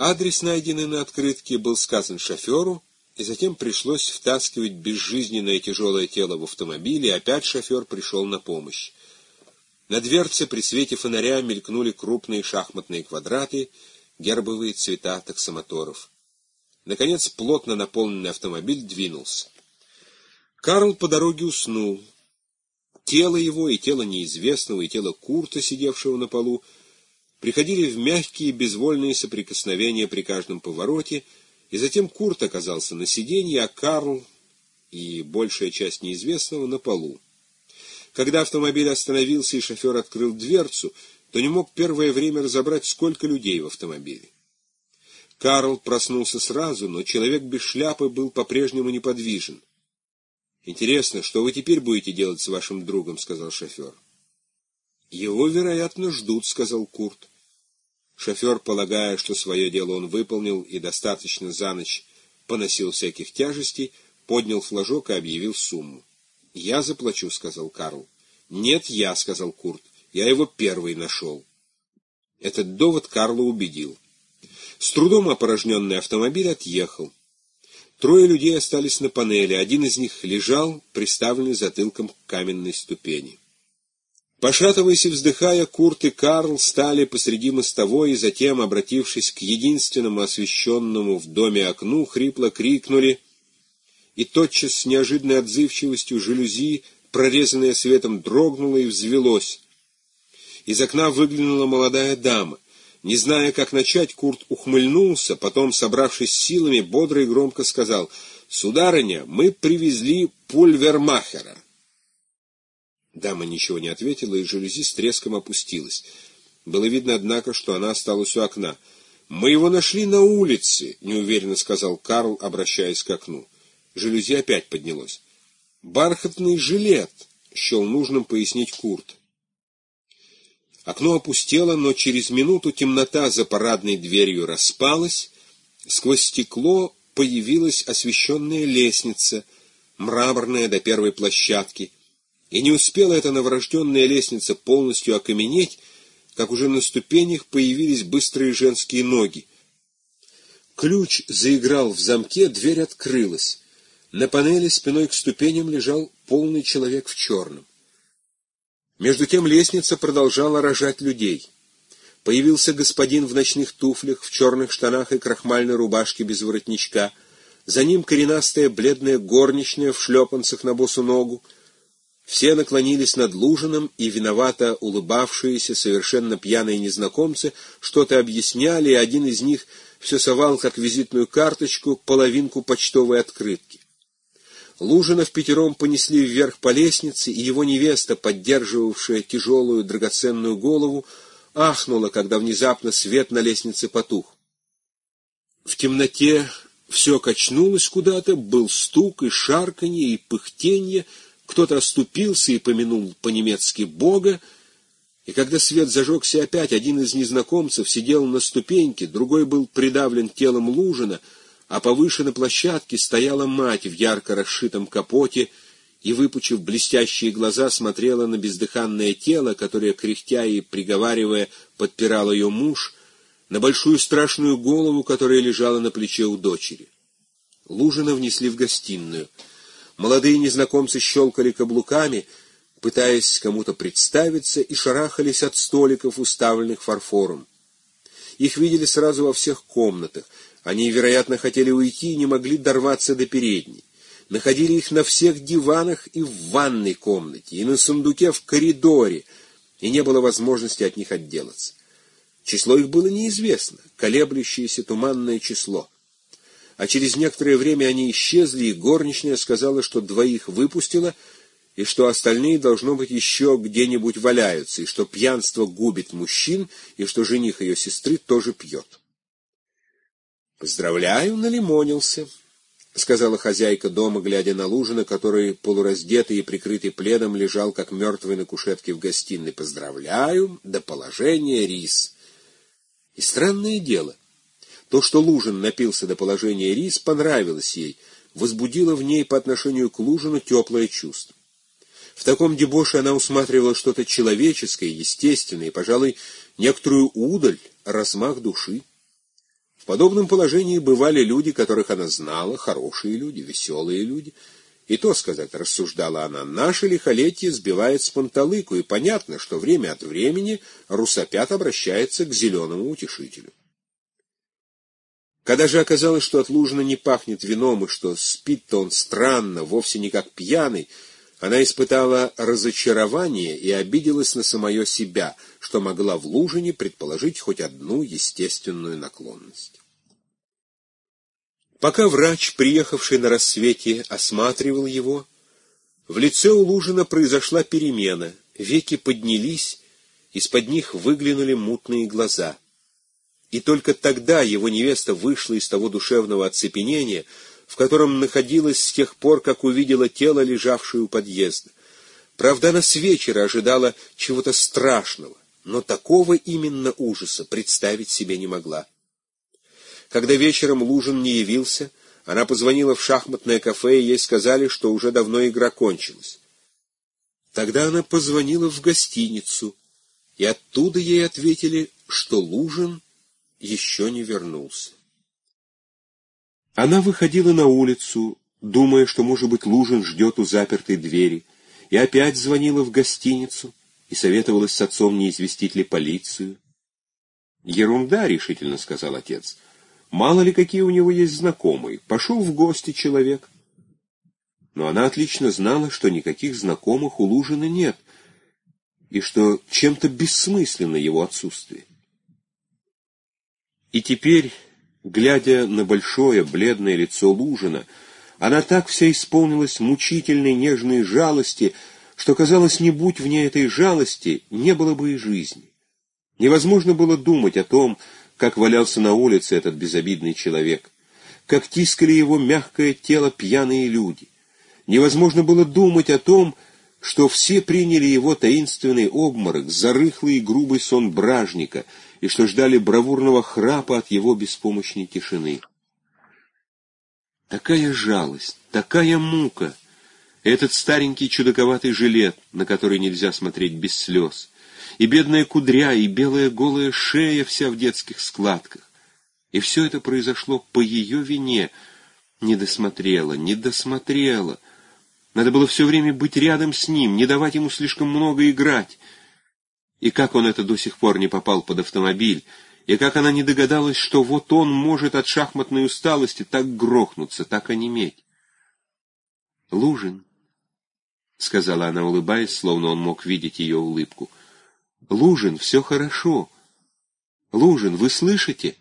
Адрес, найденный на открытке, был сказан шоферу, и затем пришлось втаскивать безжизненное тяжелое тело в автомобиль, и опять шофер пришел на помощь. На дверце при свете фонаря мелькнули крупные шахматные квадраты, гербовые цвета таксомоторов. Наконец, плотно наполненный автомобиль двинулся. Карл по дороге уснул. Тело его и тело неизвестного, и тело Курта, сидевшего на полу, приходили в мягкие безвольные соприкосновения при каждом повороте, и затем Курт оказался на сиденье, а Карл и большая часть неизвестного на полу. Когда автомобиль остановился и шофер открыл дверцу, то не мог первое время разобрать, сколько людей в автомобиле. Карл проснулся сразу, но человек без шляпы был по-прежнему неподвижен. «Интересно, что вы теперь будете делать с вашим другом?» — сказал шофер. «Его, вероятно, ждут», — сказал Курт. Шофер, полагая, что свое дело он выполнил и достаточно за ночь поносил всяких тяжестей, поднял флажок и объявил сумму. «Я заплачу», — сказал Карл. «Нет, я», — сказал Курт. «Я его первый нашел». Этот довод Карла убедил. С трудом опорожненный автомобиль отъехал. Трое людей остались на панели, один из них лежал, приставленный затылком к каменной ступени. Пошатываясь и вздыхая, Курт и Карл стали посреди мостовой и затем, обратившись к единственному освещенному в доме окну, хрипло крикнули, и тотчас с неожиданной отзывчивостью жалюзи, прорезанное светом, дрогнуло и взвелось. Из окна выглянула молодая дама. Не зная, как начать, Курт ухмыльнулся, потом, собравшись силами, бодро и громко сказал, «Сударыня, мы привезли пульвермахера». Дама ничего не ответила, и жалюзи с треском опустилась. Было видно, однако, что она осталась у окна. «Мы его нашли на улице», — неуверенно сказал Карл, обращаясь к окну. Жалюзи опять поднялось. «Бархатный жилет», — счел нужным пояснить Курт. Окно опустело, но через минуту темнота за парадной дверью распалась, сквозь стекло появилась освещенная лестница, мраморная до первой площадки — и не успела эта новорожденная лестница полностью окаменеть, как уже на ступенях появились быстрые женские ноги. Ключ заиграл в замке, дверь открылась. На панели спиной к ступеням лежал полный человек в черном. Между тем лестница продолжала рожать людей. Появился господин в ночных туфлях, в черных штанах и крахмальной рубашке без воротничка. За ним коренастая бледная горничная в шлепанцах на босу ногу — все наклонились над Лужиным, и виновато улыбавшиеся, совершенно пьяные незнакомцы что-то объясняли, и один из них все совал, как визитную карточку, половинку почтовой открытки. Лужина в пятером понесли вверх по лестнице, и его невеста, поддерживавшая тяжелую драгоценную голову, ахнула, когда внезапно свет на лестнице потух. В темноте все качнулось куда-то, был стук и шарканье, и пыхтенье, кто-то оступился и помянул по-немецки Бога, и когда свет зажегся опять, один из незнакомцев сидел на ступеньке, другой был придавлен телом Лужина, а повыше на площадке стояла мать в ярко расшитом капоте и, выпучив блестящие глаза, смотрела на бездыханное тело, которое, кряхтя и приговаривая, подпирал ее муж, на большую страшную голову, которая лежала на плече у дочери. Лужина внесли в гостиную — Молодые незнакомцы щелкали каблуками, пытаясь кому-то представиться, и шарахались от столиков, уставленных фарфором. Их видели сразу во всех комнатах. Они, вероятно, хотели уйти и не могли дорваться до передней. Находили их на всех диванах и в ванной комнате, и на сундуке в коридоре, и не было возможности от них отделаться. Число их было неизвестно, колеблющееся туманное число а через некоторое время они исчезли, и горничная сказала, что двоих выпустила, и что остальные, должно быть, еще где-нибудь валяются, и что пьянство губит мужчин, и что жених ее сестры тоже пьет. «Поздравляю, налимонился», — сказала хозяйка дома, глядя на Лужина, который, полураздетый и прикрытый пледом, лежал, как мертвый на кушетке в гостиной. «Поздравляю, до положения рис». И странное дело — то, что Лужин напился до положения рис, понравилось ей, возбудило в ней по отношению к Лужину теплое чувство. В таком дебоше она усматривала что-то человеческое, естественное, и, пожалуй, некоторую удаль, размах души. В подобном положении бывали люди, которых она знала, хорошие люди, веселые люди. И то сказать, рассуждала она, наше лихолетие сбивает с панталыку, и понятно, что время от времени русопят обращается к зеленому утешителю. Когда же оказалось, что от Лужина не пахнет вином, и что спит-то он странно, вовсе не как пьяный, она испытала разочарование и обиделась на самое себя, что могла в Лужине предположить хоть одну естественную наклонность. Пока врач, приехавший на рассвете, осматривал его, в лице у Лужина произошла перемена, веки поднялись, из-под них выглянули мутные глаза — и только тогда его невеста вышла из того душевного оцепенения, в котором находилась с тех пор, как увидела тело, лежавшее у подъезда. Правда, она с вечера ожидала чего-то страшного, но такого именно ужаса представить себе не могла. Когда вечером Лужин не явился, она позвонила в шахматное кафе, и ей сказали, что уже давно игра кончилась. Тогда она позвонила в гостиницу, и оттуда ей ответили, что Лужин еще не вернулся. Она выходила на улицу, думая, что, может быть, Лужин ждет у запертой двери, и опять звонила в гостиницу и советовалась с отцом, не известить ли полицию. «Ерунда», — решительно сказал отец. «Мало ли, какие у него есть знакомые. Пошел в гости человек». Но она отлично знала, что никаких знакомых у Лужина нет, и что чем-то бессмысленно его отсутствие. И теперь, глядя на большое бледное лицо Лужина, она так вся исполнилась мучительной нежной жалости, что, казалось, не будь в ней этой жалости, не было бы и жизни. Невозможно было думать о том, как валялся на улице этот безобидный человек, как тискали его мягкое тело пьяные люди. Невозможно было думать о том, что все приняли его таинственный обморок за рыхлый и грубый сон бражника — и что ждали бравурного храпа от его беспомощной тишины. Такая жалость, такая мука! Этот старенький чудаковатый жилет, на который нельзя смотреть без слез, и бедная кудря, и белая голая шея вся в детских складках. И все это произошло по ее вине. Не досмотрела, не досмотрела. Надо было все время быть рядом с ним, не давать ему слишком много играть. И как он это до сих пор не попал под автомобиль, и как она не догадалась, что вот он может от шахматной усталости так грохнуться, так онеметь. «Лужин», — сказала она, улыбаясь, словно он мог видеть ее улыбку, — «Лужин, все хорошо. Лужин, вы слышите?»